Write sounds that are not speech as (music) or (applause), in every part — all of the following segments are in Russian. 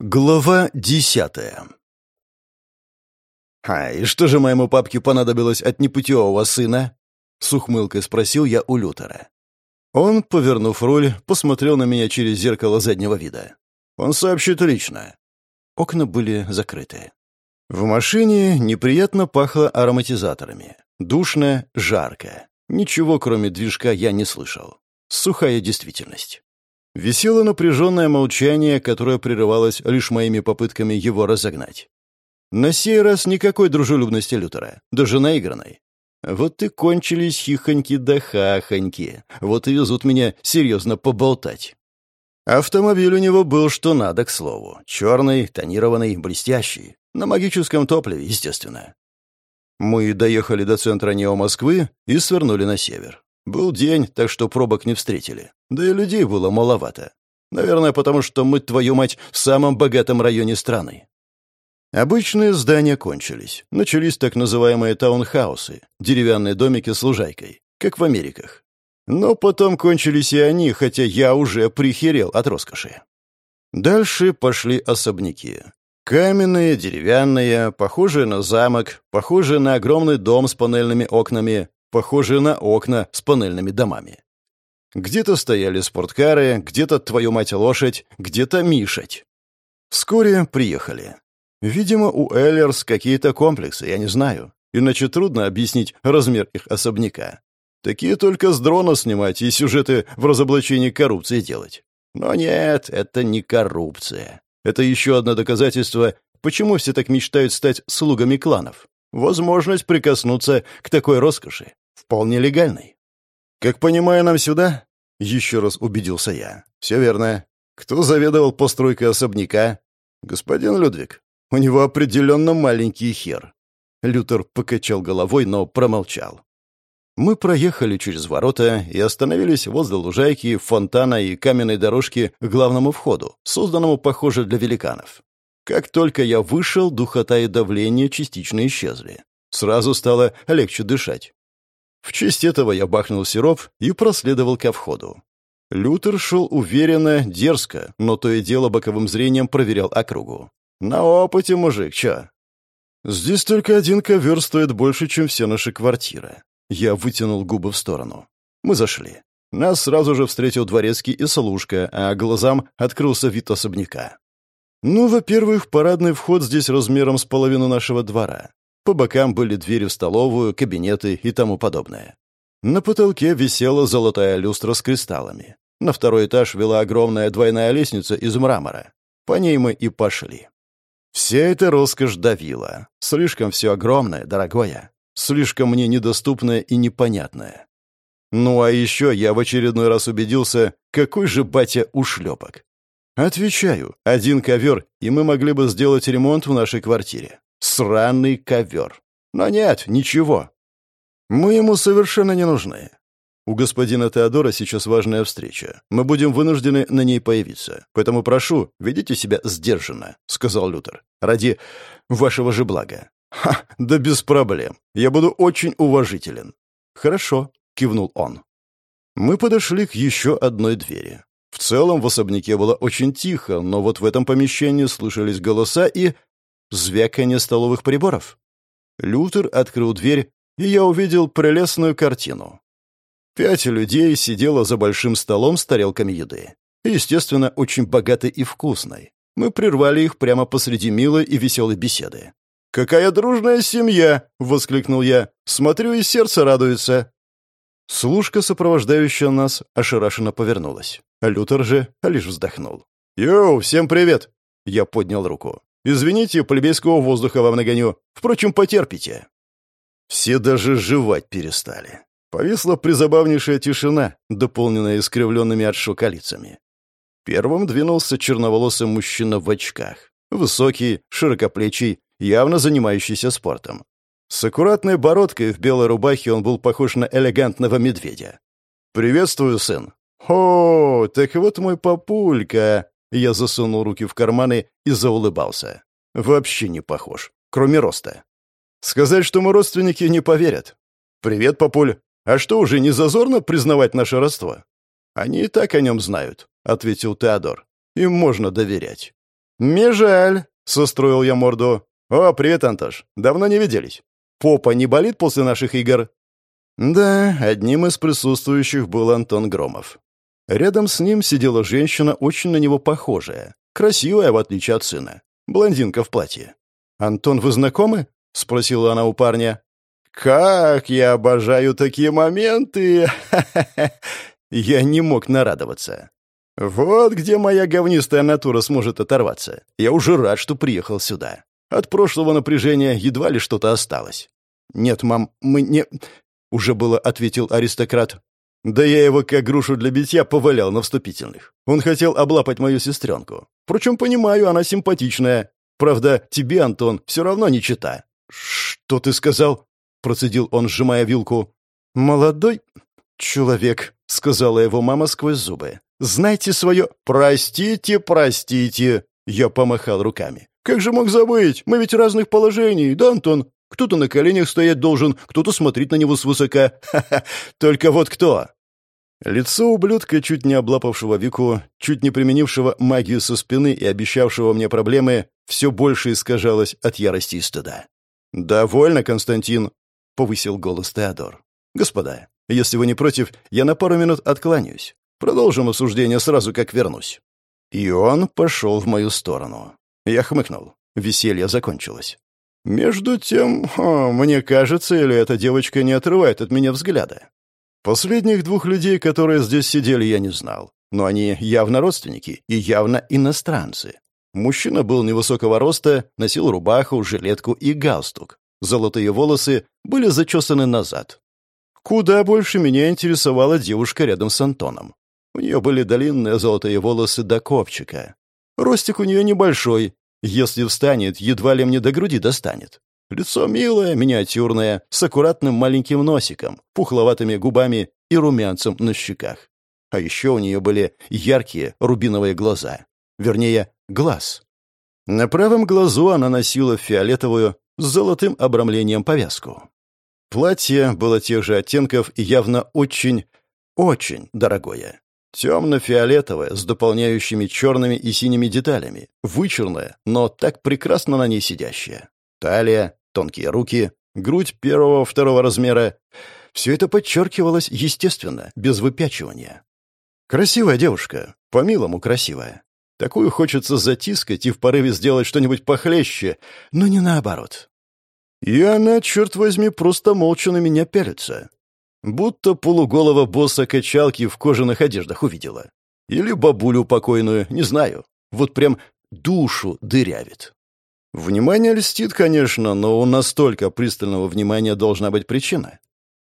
Глава десятая «А, и что же моему папке понадобилось от непутевого сына?» — с ухмылкой спросил я у Лютера. Он, повернув руль, посмотрел на меня через зеркало заднего вида. «Он сообщит лично». Окна были закрыты. В машине неприятно пахло ароматизаторами. Душно, жарко. Ничего, кроме движка, я не слышал. Сухая действительность. Висело напряженное молчание, которое прерывалось лишь моими попытками его разогнать. На сей раз никакой дружелюбности Лютера, даже наигранной. Вот и кончились хихоньки да хахоньки. Вот и везут меня серьезно поболтать. Автомобиль у него был что надо, к слову. Черный, тонированный, блестящий. На магическом топливе, естественно. Мы доехали до центра Нео-Москвы и свернули на север. Был день, так что пробок не встретили. Да и людей было маловато. Наверное, потому что мы, твою мать, в самом богатом районе страны. Обычные здания кончились. Начались так называемые таунхаусы, деревянные домики с лужайкой, как в Америках. Но потом кончились и они, хотя я уже прихерел от роскоши. Дальше пошли особняки. Каменные, деревянные, похожие на замок, похожие на огромный дом с панельными окнами, похожие на окна с панельными домами. Где-то стояли спорткары, где-то, твою мать, лошадь, где-то мишать. Вскоре приехали. Видимо, у Эллерс какие-то комплексы, я не знаю. Иначе трудно объяснить размер их особняка. Такие только с дрона снимать и сюжеты в разоблачении коррупции делать. Но нет, это не коррупция. Это еще одно доказательство, почему все так мечтают стать слугами кланов. Возможность прикоснуться к такой роскоши. Вполне легальной. «Как понимаю, нам сюда?» — еще раз убедился я. «Все верно. Кто заведовал постройкой особняка?» «Господин Людвиг. У него определенно маленький хер». Лютер покачал головой, но промолчал. Мы проехали через ворота и остановились возле лужайки, фонтана и каменной дорожки к главному входу, созданному, похоже, для великанов. Как только я вышел, духота и давление частично исчезли. Сразу стало легче дышать. В честь этого я бахнул сироп и проследовал ко входу. Лютер шел уверенно, дерзко, но то и дело боковым зрением проверял округу. «На опыте, мужик, чё?» «Здесь только один ковер стоит больше, чем все наши квартиры». Я вытянул губы в сторону. Мы зашли. Нас сразу же встретил дворецкий и служка, а глазам открылся вид особняка. Ну, во-первых, парадный вход здесь размером с половину нашего двора. По бокам были двери в столовую, кабинеты и тому подобное. На потолке висела золотая люстра с кристаллами. На второй этаж вела огромная двойная лестница из мрамора. По ней мы и пошли. Вся эта роскошь давила. Слишком все огромное, дорогое. Слишком мне недоступное и непонятное. Ну а еще я в очередной раз убедился, какой же батя ушлепок. Отвечаю, один ковер, и мы могли бы сделать ремонт в нашей квартире. Сраный ковер. Но нет, ничего. Мы ему совершенно не нужны. У господина Теодора сейчас важная встреча. Мы будем вынуждены на ней появиться. Поэтому прошу, ведите себя сдержанно, сказал Лютер. Ради вашего же блага. Ха, да без проблем. Я буду очень уважителен. Хорошо, кивнул он. Мы подошли к еще одной двери. В целом в особняке было очень тихо, но вот в этом помещении слышались голоса и... звяканье столовых приборов. Лютер открыл дверь, и я увидел прелестную картину. Пять людей сидело за большим столом с тарелками еды. Естественно, очень богатой и вкусной. Мы прервали их прямо посреди милой и веселой беседы. «Какая дружная семья!» — воскликнул я. «Смотрю, и сердце радуется». Служка, сопровождающая нас, ошарашенно повернулась. Лютер же лишь вздохнул. «Йоу, всем привет!» Я поднял руку. «Извините, плебейского воздуха вам нагоню. Впрочем, потерпите». Все даже жевать перестали. Повисла призабавнейшая тишина, дополненная искривленными от шока лицами. Первым двинулся черноволосый мужчина в очках. Высокий, широкоплечий, явно занимающийся спортом. С аккуратной бородкой в белой рубахе он был похож на элегантного медведя. «Приветствую, сын». «О, так вот мой папулька!» Я засунул руки в карманы и заулыбался. «Вообще не похож, кроме роста». «Сказать, что мы родственники, не поверят». «Привет, папуль. А что, уже не зазорно признавать наше родство?» «Они и так о нем знают», — ответил Теодор. «Им можно доверять». «Не жаль», — состроил я морду. «О, привет, Антош. Давно не виделись. Попа не болит после наших игр?» Да, одним из присутствующих был Антон Громов. Рядом с ним сидела женщина, очень на него похожая. Красивая, в отличие от сына. Блондинка в платье. «Антон, вы знакомы?» — спросила она у парня. «Как я обожаю такие моменты!» (laughs) Я не мог нарадоваться. Вот где моя говнистая натура сможет оторваться. Я уже рад, что приехал сюда. От прошлого напряжения едва ли что-то осталось. «Нет, мам, мы не...» — уже было ответил аристократ. «Да я его как грушу для битья повалял на вступительных. Он хотел облапать мою сестренку. Впрочем, понимаю, она симпатичная. Правда, тебе, Антон, все равно не чита». «Что ты сказал?» — процедил он, сжимая вилку. «Молодой человек», — сказала его мама сквозь зубы. «Знайте свое...» «Простите, простите!» Я помахал руками. «Как же мог забыть? Мы ведь разных положений, да, Антон? Кто-то на коленях стоять должен, кто-то смотреть на него свысока. Ха-ха! Только вот кто!» Лицо ублюдка, чуть не облапавшего Вику, чуть не применившего магию со спины и обещавшего мне проблемы, все больше искажалось от ярости и стыда. «Довольно, Константин», — повысил голос Теодор. «Господа, если вы не против, я на пару минут откланяюсь. Продолжим обсуждение сразу, как вернусь». И он пошел в мою сторону. Я хмыкнул. Веселье закончилось. Между тем, о, мне кажется, или эта девочка не отрывает от меня взгляда. Последних двух людей, которые здесь сидели, я не знал. Но они явно родственники и явно иностранцы. Мужчина был невысокого роста, носил рубаху, жилетку и галстук. Золотые волосы были зачесаны назад. Куда больше меня интересовала девушка рядом с Антоном. У нее были длинные золотые волосы до копчика. Ростик у нее небольшой. Если встанет, едва ли мне до груди достанет. Лицо милое, миниатюрное, с аккуратным маленьким носиком, пухловатыми губами и румянцем на щеках. А еще у нее были яркие рубиновые глаза. Вернее, глаз. На правом глазу она носила фиолетовую с золотым обрамлением повязку. Платье было тех же оттенков и явно очень, очень дорогое. Темно-фиолетовое, с дополняющими черными и синими деталями. Вычурное, но так прекрасно на ней сидящее. Талия, тонкие руки, грудь первого-второго размера. Все это подчеркивалось естественно, без выпячивания. Красивая девушка, по-милому красивая. Такую хочется затискать и в порыве сделать что-нибудь похлеще, но не наоборот. И она, черт возьми, просто молча на меня пялится. Будто полуголого босса качалки в кожаных одеждах увидела. Или бабулю покойную, не знаю. Вот прям душу дырявит. Внимание льстит, конечно, но у настолько пристального внимания должна быть причина.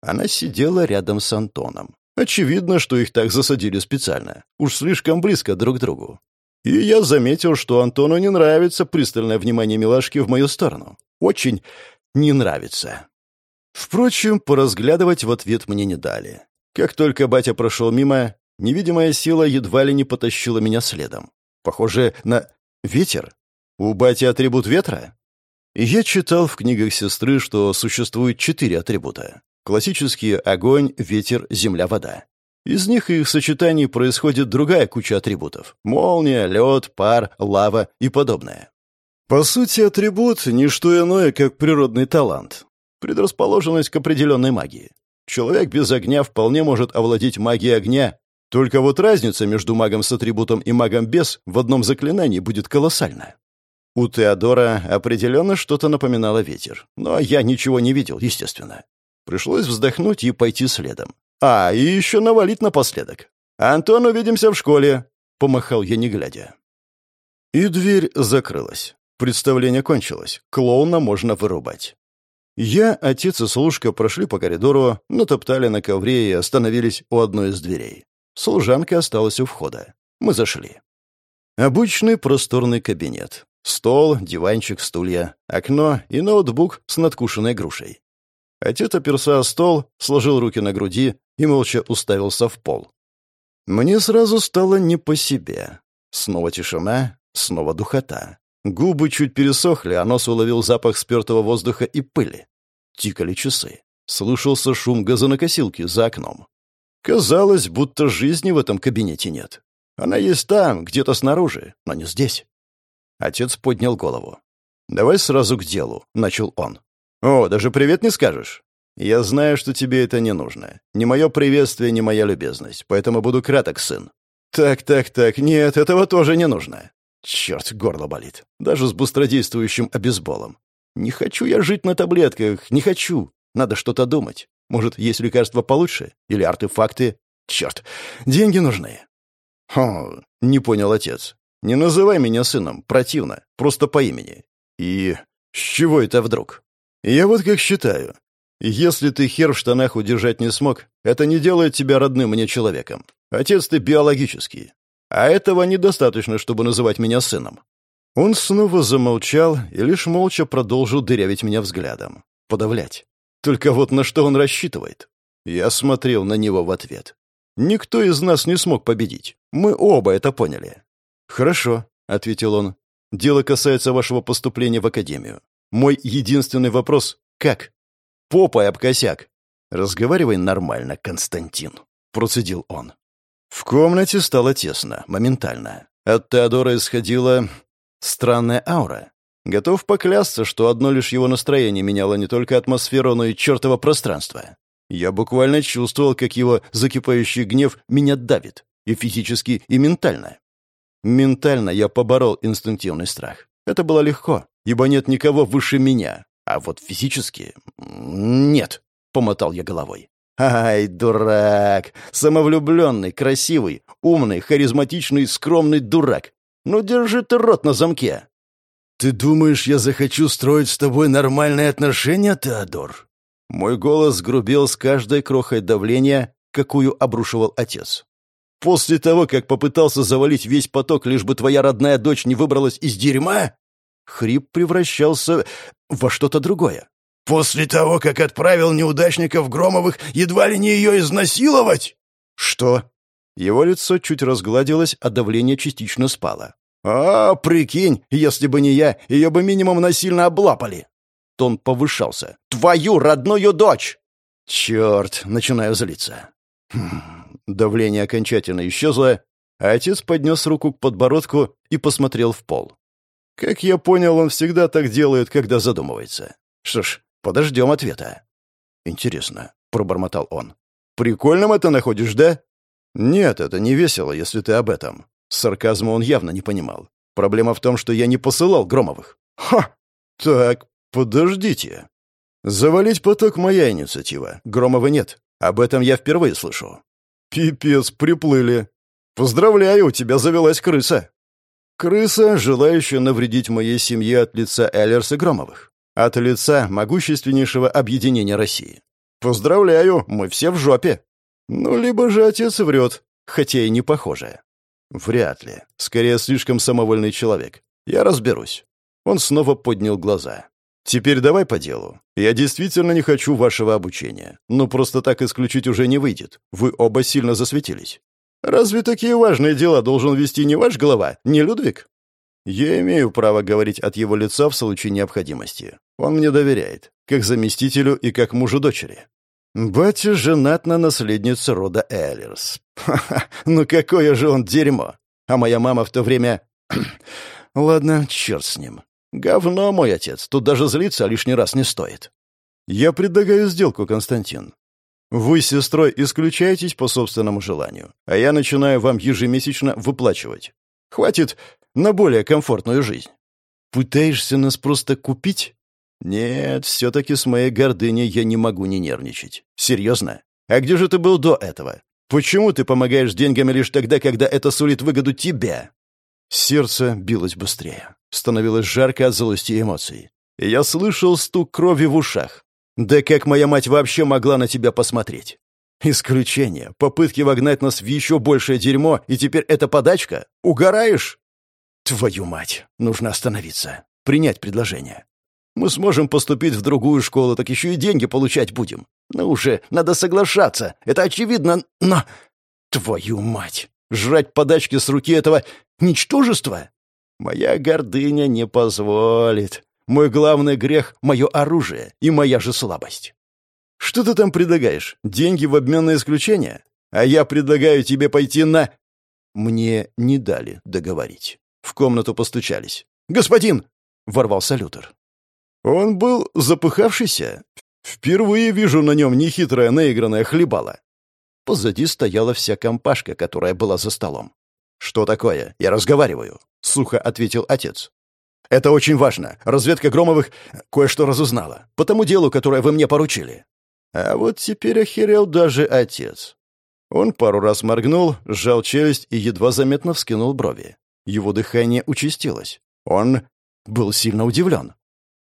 Она сидела рядом с Антоном. Очевидно, что их так засадили специально. Уж слишком близко друг к другу. И я заметил, что Антону не нравится пристальное внимание милашки в мою сторону. Очень не нравится. Впрочем, поразглядывать в ответ мне не дали. Как только батя прошел мимо, невидимая сила едва ли не потащила меня следом. Похоже на ветер. У бати атрибут ветра? Я читал в книгах сестры, что существует четыре атрибута. Классические — огонь, ветер, земля, вода. Из них и их сочетаний происходит другая куча атрибутов. Молния, лед, пар, лава и подобное. По сути, атрибут — не что иное, как природный талант предрасположенность к определенной магии. Человек без огня вполне может овладеть магией огня, только вот разница между магом с атрибутом и магом без в одном заклинании будет колоссальна. У Теодора определенно что-то напоминало ветер, но я ничего не видел, естественно. Пришлось вздохнуть и пойти следом. А, и еще навалить напоследок. «Антон, увидимся в школе!» — помахал я, не глядя. И дверь закрылась. Представление кончилось. Клоуна можно вырубать. Я, отец и служка прошли по коридору, натоптали на ковре и остановились у одной из дверей. Служанка осталась у входа. Мы зашли. Обычный просторный кабинет. Стол, диванчик, стулья, окно и ноутбук с надкушенной грушей. Отец оперся о стол, сложил руки на груди и молча уставился в пол. Мне сразу стало не по себе. Снова тишина, снова духота. Губы чуть пересохли, а нос уловил запах спертого воздуха и пыли. Тикали часы. Слышался шум газонокосилки за окном. Казалось, будто жизни в этом кабинете нет. Она есть там, где-то снаружи, но не здесь. Отец поднял голову. «Давай сразу к делу», — начал он. «О, даже привет не скажешь?» «Я знаю, что тебе это не нужно. Ни мое приветствие, ни моя любезность, поэтому буду краток, сын». «Так, так, так, нет, этого тоже не нужно». Черт, горло болит. Даже с быстродействующим обезболом. Не хочу я жить на таблетках, не хочу. Надо что-то думать. Может, есть лекарства получше? Или артефакты? Черт, деньги нужны. Хо, не понял отец. Не называй меня сыном, противно, просто по имени. И с чего это вдруг? Я вот как считаю. Если ты хер в штанах удержать не смог, это не делает тебя родным мне человеком. Отец ты биологический. А этого недостаточно, чтобы называть меня сыном. Он снова замолчал и лишь молча продолжил дырявить меня взглядом. Подавлять. Только вот на что он рассчитывает? Я смотрел на него в ответ. Никто из нас не смог победить. Мы оба это поняли. «Хорошо», — ответил он. «Дело касается вашего поступления в академию. Мой единственный вопрос — как?» «Попой об косяк». «Разговаривай нормально, Константин», — процедил он. В комнате стало тесно, моментально. От Теодора исходила странная аура. Готов поклясться, что одно лишь его настроение меняло не только атмосферу, но и чертово пространство. Я буквально чувствовал, как его закипающий гнев меня давит. И физически, и ментально. Ментально я поборол инстинктивный страх. Это было легко, ибо нет никого выше меня. А вот физически... Нет, — помотал я головой. «Ай, дурак! Самовлюбленный, красивый, умный, харизматичный, скромный дурак! Ну, держи ты рот на замке!» «Ты думаешь, я захочу строить с тобой нормальные отношения, Теодор?» Мой голос грубел с каждой крохой давления, какую обрушивал отец. «После того, как попытался завалить весь поток, лишь бы твоя родная дочь не выбралась из дерьма?» Хрип превращался во что-то другое. «После того, как отправил неудачников Громовых едва ли не ее изнасиловать?» «Что?» Его лицо чуть разгладилось, а давление частично спало. «А, прикинь, если бы не я, ее бы минимум насильно облапали!» Тон повышался. «Твою родную дочь!» «Черт!» — начинаю злиться. Хм, давление окончательно исчезло, а отец поднес руку к подбородку и посмотрел в пол. Как я понял, он всегда так делает, когда задумывается. Что ж, подождем ответа. «Интересно», — пробормотал он. «Прикольным это находишь, да?» «Нет, это не весело, если ты об этом». Сарказма он явно не понимал. «Проблема в том, что я не посылал Громовых». «Ха! Так, подождите. Завалить поток — моя инициатива. Громова нет. Об этом я впервые слышу». «Пипец, приплыли. Поздравляю, у тебя завелась крыса». «Крыса, желающая навредить моей семье от лица Эллерса Громовых. От лица могущественнейшего объединения России. Поздравляю, мы все в жопе». Ну, либо же отец врет, хотя и не похоже. Вряд ли. Скорее, слишком самовольный человек. Я разберусь. Он снова поднял глаза. «Теперь давай по делу. Я действительно не хочу вашего обучения. Но просто так исключить уже не выйдет. Вы оба сильно засветились. Разве такие важные дела должен вести не ваш голова, не Людвиг?» «Я имею право говорить от его лица в случае необходимости. Он мне доверяет, как заместителю и как мужу дочери. Батя женат на наследнице рода Эллерс. Ха-ха, ну какое же он дерьмо! А моя мама в то время... (clears throat) Ладно, черт с ним. Говно мой отец, тут даже злиться лишний раз не стоит. Я предлагаю сделку, Константин. Вы с сестрой исключаетесь по собственному желанию, а я начинаю вам ежемесячно выплачивать. Хватит на более комфортную жизнь. Пытаешься нас просто купить? «Нет, все-таки с моей гордыней я не могу не нервничать. Серьезно? А где же ты был до этого? Почему ты помогаешь деньгами лишь тогда, когда это сулит выгоду тебе?» Сердце билось быстрее. Становилось жарко от злости и эмоций. я слышал стук крови в ушах. «Да как моя мать вообще могла на тебя посмотреть?» «Исключение. Попытки вогнать нас в еще большее дерьмо, и теперь это подачка? Угораешь?» «Твою мать! Нужно остановиться. Принять предложение. Мы сможем поступить в другую школу, так еще и деньги получать будем. Ну уже, надо соглашаться. Это очевидно, но... Твою мать! Жрать подачки с руки этого ничтожества? Моя гордыня не позволит. Мой главный грех — мое оружие и моя же слабость. Что ты там предлагаешь? Деньги в обмен на исключение? А я предлагаю тебе пойти на... Мне не дали договорить. В комнату постучались. господин!» — ворвался Лютер. Он был запыхавшийся. Впервые вижу на нем нехитрое наигранное хлебало. Позади стояла вся компашка, которая была за столом. «Что такое? Я разговариваю», — сухо ответил отец. «Это очень важно. Разведка Громовых кое-что разузнала. По тому делу, которое вы мне поручили». А вот теперь охерел даже отец. Он пару раз моргнул, сжал челюсть и едва заметно вскинул брови. Его дыхание участилось. Он был сильно удивлен.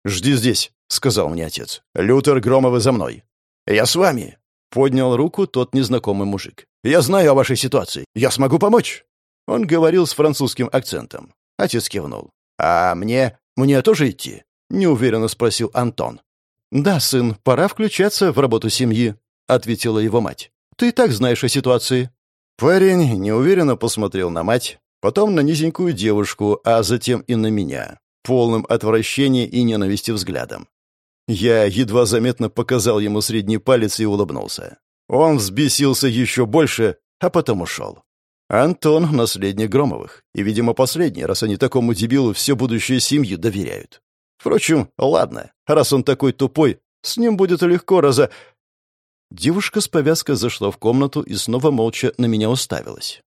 «Жди здесь», — сказал мне отец. «Лютер Громовы за мной». «Я с вами», — поднял руку тот незнакомый мужик. «Я знаю о вашей ситуации. Я смогу помочь». Он говорил с французским акцентом. Отец кивнул. «А мне... мне тоже идти?» — неуверенно спросил Антон. «Да, сын, пора включаться в работу семьи», — ответила его мать. «Ты и так знаешь о ситуации». Парень неуверенно посмотрел на мать, потом на низенькую девушку, а затем и на меня полным отвращения и ненависти взглядом. Я едва заметно показал ему средний палец и улыбнулся. Он взбесился еще больше, а потом ушел. Антон — наследник Громовых, и, видимо, последний, раз они такому дебилу все будущее семьи доверяют. Впрочем, ладно, раз он такой тупой, с ним будет легко раза... Девушка с повязкой зашла в комнату и снова молча на меня уставилась.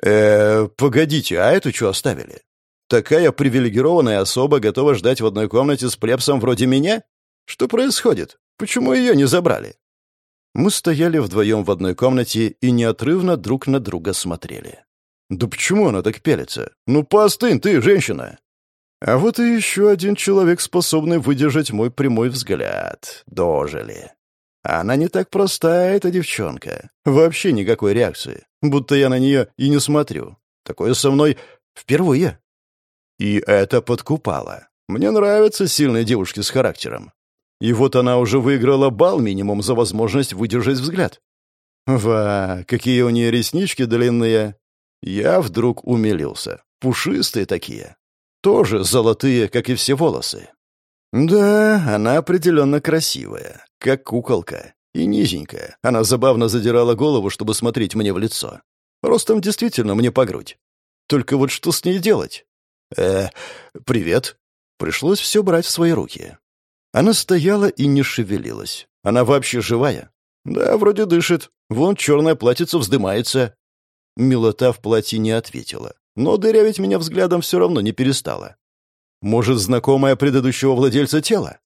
«Э, погодите, а эту что оставили? Такая привилегированная особа готова ждать в одной комнате с плебсом вроде меня? Что происходит? Почему ее не забрали? Мы стояли вдвоем в одной комнате и неотрывно друг на друга смотрели. «Да почему она так пялится? Ну, поостынь ты, женщина!» А вот и еще один человек, способный выдержать мой прямой взгляд. Дожили. Она не так простая, эта девчонка. Вообще никакой реакции. Будто я на нее и не смотрю. Такое со мной впервые. И это подкупало. Мне нравятся сильные девушки с характером. И вот она уже выиграла бал минимум за возможность выдержать взгляд. Ва, какие у нее реснички длинные. Я вдруг умилился. Пушистые такие. Тоже золотые, как и все волосы. Да, она определенно красивая, как куколка. И низенькая. Она забавно задирала голову, чтобы смотреть мне в лицо. Ростом действительно мне по грудь. Только вот что с ней делать? «Э, привет». Пришлось все брать в свои руки. Она стояла и не шевелилась. Она вообще живая? Да, вроде дышит. Вон черное платьице вздымается. Милота в платье не ответила. Но дырявить меня взглядом все равно не перестала. Может, знакомая предыдущего владельца тела?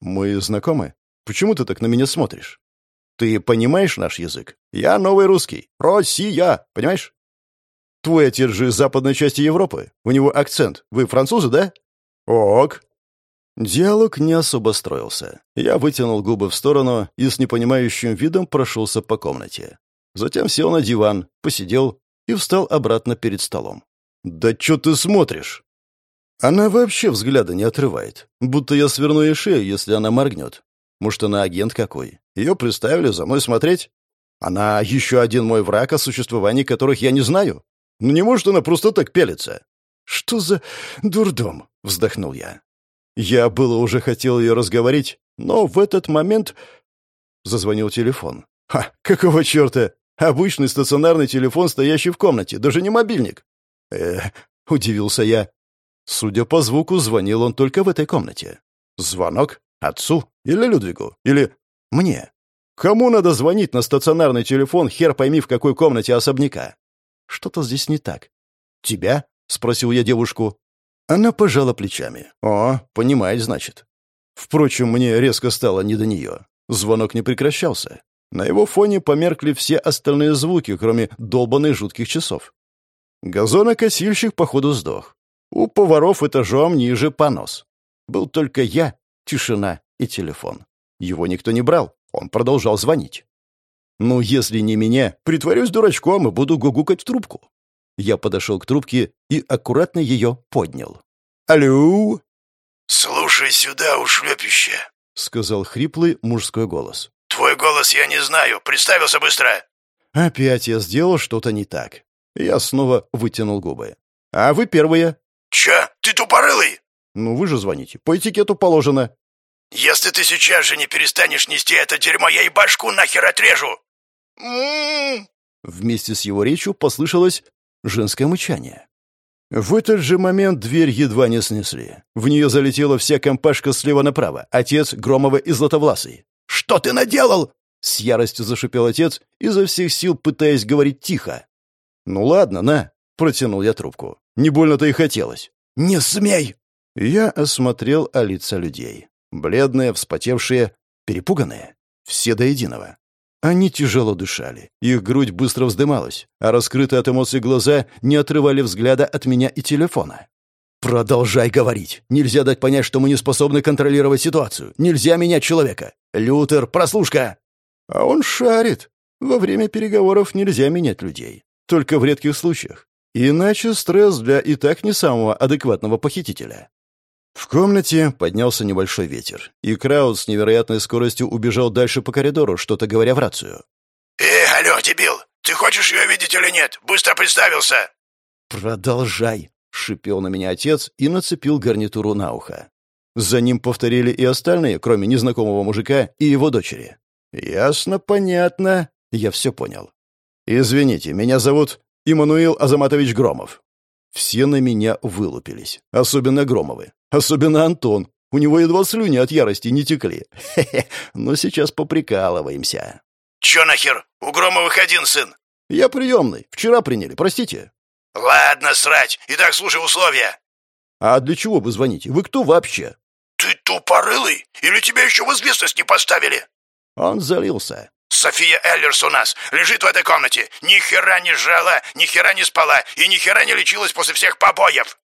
Мы знакомы? Почему ты так на меня смотришь? Ты понимаешь наш язык? Я новый русский. Россия, понимаешь? Твой отец же из западной части Европы. У него акцент. Вы французы, да? Ок. Диалог не особо строился. Я вытянул губы в сторону и с непонимающим видом прошелся по комнате. Затем сел на диван, посидел и встал обратно перед столом. «Да чё ты смотришь?» Она вообще взгляда не отрывает, будто я сверну ей шею, если она моргнет. Может, она агент какой? Ее приставили за мной смотреть? Она еще один мой враг, о существовании которых я не знаю? Ну не может она просто так пялиться. Что за дурдом? Вздохнул я. Я было уже хотел ее разговорить, но в этот момент зазвонил телефон. Ха, какого черта? Обычный стационарный телефон, стоящий в комнате, даже не мобильник. Э, удивился я. Судя по звуку, звонил он только в этой комнате. Звонок? Отцу? Или Людвигу? Или мне? Кому надо звонить на стационарный телефон, хер пойми в какой комнате особняка? Что-то здесь не так. «Тебя?» — спросил я девушку. Она пожала плечами. «О, понимает, значит». Впрочем, мне резко стало не до нее. Звонок не прекращался. На его фоне померкли все остальные звуки, кроме долбанных жутких часов. Газонокосильщик, походу, сдох. У поваров этажом ниже понос. Был только я, тишина и телефон. Его никто не брал, он продолжал звонить. Ну, если не меня, притворюсь дурачком и буду гугукать в трубку. Я подошел к трубке и аккуратно ее поднял. «Алло?» «Слушай сюда, ушлепище», — сказал хриплый мужской голос. «Твой голос я не знаю. Представился быстро». Опять я сделал что-то не так. Я снова вытянул губы. «А вы первые». «Чё? Ты тупорылый?» «Ну, вы же звоните. По этикету положено». «Если ты сейчас же не перестанешь нести это дерьмо, я и башку нахер отрежу!» Вместе с его речью послышалось женское мычание. В этот же момент дверь едва не снесли. В нее залетела вся компашка слева направо. Отец, Громова и Златовласый. «Что ты наделал?» С яростью зашипел отец, изо всех сил пытаясь говорить тихо. «Ну ладно, на», — протянул я трубку. «Не больно-то и хотелось». «Не смей!» Я осмотрел лица людей. Бледные, вспотевшие, перепуганные. Все до единого. Они тяжело дышали, их грудь быстро вздымалась, а раскрытые от эмоций глаза не отрывали взгляда от меня и телефона. «Продолжай говорить. Нельзя дать понять, что мы не способны контролировать ситуацию. Нельзя менять человека. Лютер, прослушка!» А он шарит. Во время переговоров нельзя менять людей. Только в редких случаях. Иначе стресс для и так не самого адекватного похитителя. В комнате поднялся небольшой ветер, и Краус с невероятной скоростью убежал дальше по коридору, что-то говоря в рацию. «Э, алло, дебил! Ты хочешь ее видеть или нет? Быстро представился!» «Продолжай!» — шипел на меня отец и нацепил гарнитуру на ухо. За ним повторили и остальные, кроме незнакомого мужика и его дочери. «Ясно, понятно. Я все понял. Извините, меня зовут Иммануил Азаматович Громов». Все на меня вылупились, особенно Громовы. Особенно Антон. У него едва слюни от ярости не текли. Хе-хе, но сейчас поприкалываемся. «Чё нахер? У Громовых один сын». «Я приемный. Вчера приняли, простите». «Ладно, срать. Итак, слушай условия». «А для чего вы звоните? Вы кто вообще?» «Ты тупорылый? Или тебя еще в известность не поставили?» Он залился. «София Эллерс у нас. Лежит в этой комнате. Ни хера не жрала, ни хера не спала и ни хера не лечилась после всех побоев.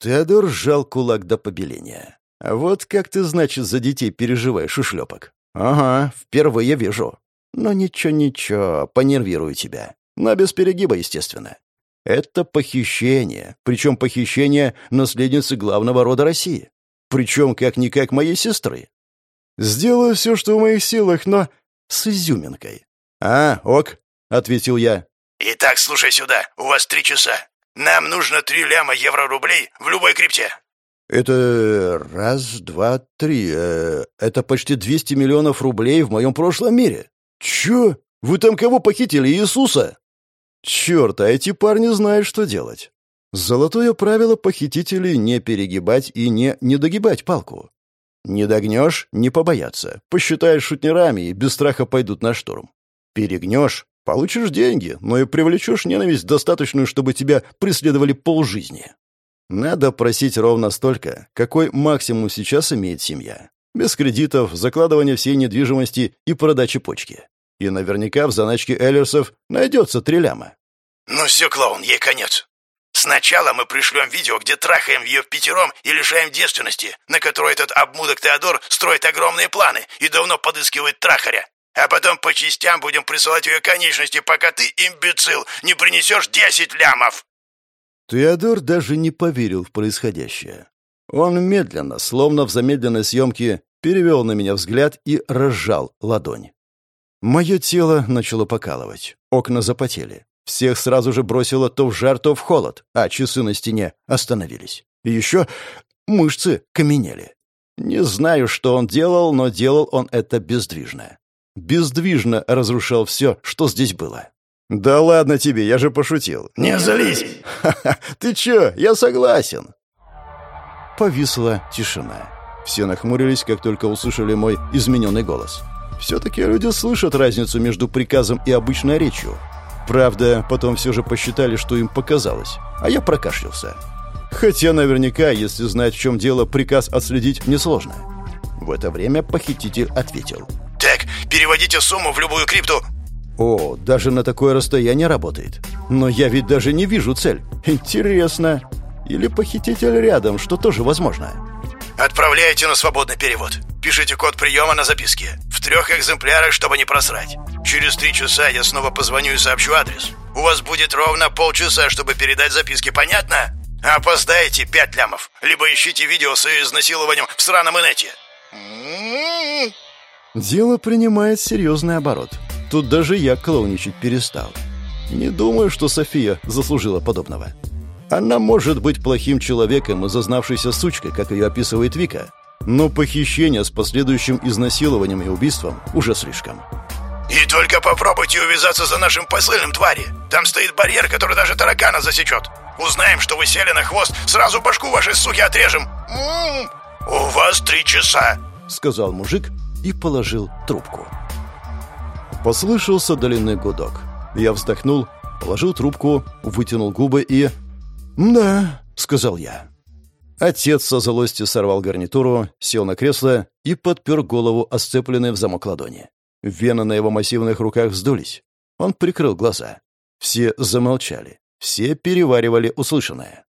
Теодор сжал кулак до побеления. «А вот как ты, значит, за детей переживаешь, ушлепок?» «Ага, впервые вижу. Но ничего-ничего, понервирую тебя. Но без перегиба, естественно. Это похищение, причем похищение наследницы главного рода России. Причем как-никак моей сестры. Сделаю все, что в моих силах, но с изюминкой». «А, ок», — ответил я. «Итак, слушай сюда, у вас три часа. Нам нужно три ляма евро-рублей в любой крипте». «Это раз, два, три. Э, это почти 200 миллионов рублей в моем прошлом мире. Чё? Вы там кого похитили, Иисуса?» «Чёрт, а эти парни знают, что делать. Золотое правило похитителей — не перегибать и не недогибать палку. Не догнешь — не побояться. Посчитаешь шутнерами и без страха пойдут на штурм. Перегнешь Получишь деньги, но и привлечешь ненависть достаточную, чтобы тебя преследовали полжизни. Надо просить ровно столько, какой максимум сейчас имеет семья. Без кредитов, закладывания всей недвижимости и продачи почки. И наверняка в заначке Эллерсов найдется три ляма. «Ну все, клоун, ей конец. Сначала мы пришлем видео, где трахаем ее пятером и лишаем девственности, на которой этот обмудок Теодор строит огромные планы и давно подыскивает трахаря а потом по частям будем присылать ее конечности, пока ты, имбецил, не принесешь десять лямов!» Теодор даже не поверил в происходящее. Он медленно, словно в замедленной съемке, перевел на меня взгляд и разжал ладонь. Мое тело начало покалывать, окна запотели. Всех сразу же бросило то в жар, то в холод, а часы на стене остановились. И еще мышцы каменели. Не знаю, что он делал, но делал он это бездвижно бездвижно разрушал все, что здесь было. «Да ладно тебе, я же пошутил». «Не злись!» «Ха-ха, ты чё, я согласен!» Повисла тишина. Все нахмурились, как только услышали мой измененный голос. Все-таки люди слышат разницу между приказом и обычной речью. Правда, потом все же посчитали, что им показалось, а я прокашлялся. Хотя наверняка, если знать, в чем дело, приказ отследить несложно. В это время похититель ответил — так, переводите сумму в любую крипту. О, даже на такое расстояние работает. Но я ведь даже не вижу цель. Интересно. Или похититель рядом, что тоже возможно. Отправляйте на свободный перевод. Пишите код приема на записке. В трех экземплярах, чтобы не просрать. Через три часа я снова позвоню и сообщу адрес. У вас будет ровно полчаса, чтобы передать записки, понятно? Опоздаете пять лямов. Либо ищите видео с изнасилованием в сраном инете. Дело принимает серьезный оборот. Тут даже я клоуничать перестал. Не думаю, что София заслужила подобного. Она может быть плохим человеком и зазнавшейся сучкой, как ее описывает Вика, но похищение с последующим изнасилованием и убийством уже слишком. «И только попробуйте увязаться за нашим посыльным, твари! Там стоит барьер, который даже таракана засечет! Узнаем, что вы сели на хвост, сразу башку вашей суки отрежем. М-м-м. У вас три часа, сказал мужик и положил трубку. Послышался длинный гудок. Я вздохнул, положил трубку, вытянул губы и... «Да», — сказал я. Отец со злости сорвал гарнитуру, сел на кресло и подпер голову, осцепленной в замок ладони. Вены на его массивных руках вздулись. Он прикрыл глаза. Все замолчали. Все переваривали услышанное.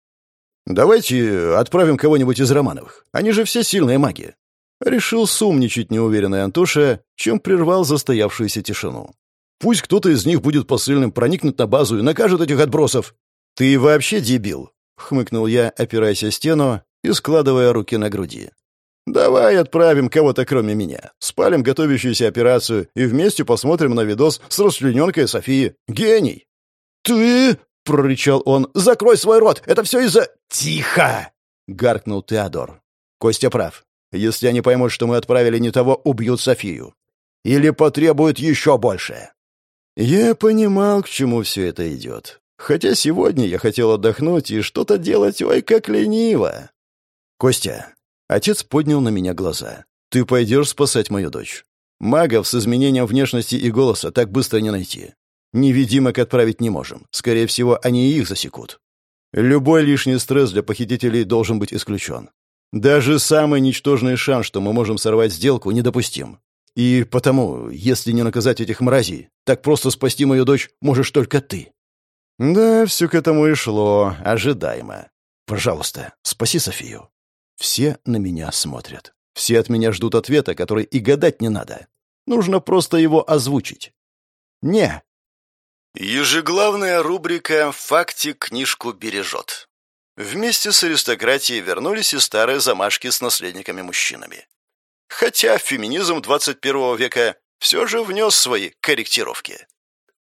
«Давайте отправим кого-нибудь из Романовых. Они же все сильные маги». Решил сумничать неуверенный Антоша, чем прервал застоявшуюся тишину. «Пусть кто-то из них будет посыльным, проникнет на базу и накажет этих отбросов». «Ты вообще дебил», — хмыкнул я, опираясь о стену и складывая руки на груди. «Давай отправим кого-то кроме меня. Спалим готовящуюся операцию и вместе посмотрим на видос с расчлененкой Софии. Гений!» «Ты...» — прорычал он. «Закрой свой рот! Это все из-за...» «Тихо!» — гаркнул Теодор. «Костя прав. Если они поймут, что мы отправили не того, убьют Софию. Или потребуют еще больше». Я понимал, к чему все это идет. Хотя сегодня я хотел отдохнуть и что-то делать, ой, как лениво. «Костя!» Отец поднял на меня глаза. «Ты пойдешь спасать мою дочь. Магов с изменением внешности и голоса так быстро не найти. Невидимок отправить не можем. Скорее всего, они и их засекут. Любой лишний стресс для похитителей должен быть исключен. Даже самый ничтожный шанс, что мы можем сорвать сделку, недопустим. И потому, если не наказать этих мразей, так просто спасти мою дочь можешь только ты. Да, все к этому и шло, ожидаемо. Пожалуйста, спаси Софию. Все на меня смотрят. Все от меня ждут ответа, который и гадать не надо. Нужно просто его озвучить. Не. Ежеглавная рубрика «Фактик книжку бережет». Вместе с аристократией вернулись и старые замашки с наследниками-мужчинами. Хотя феминизм 21 века все же внес свои корректировки.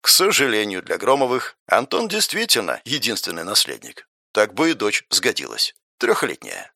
К сожалению для Громовых, Антон действительно единственный наследник. Так бы и дочь сгодилась. Трехлетняя.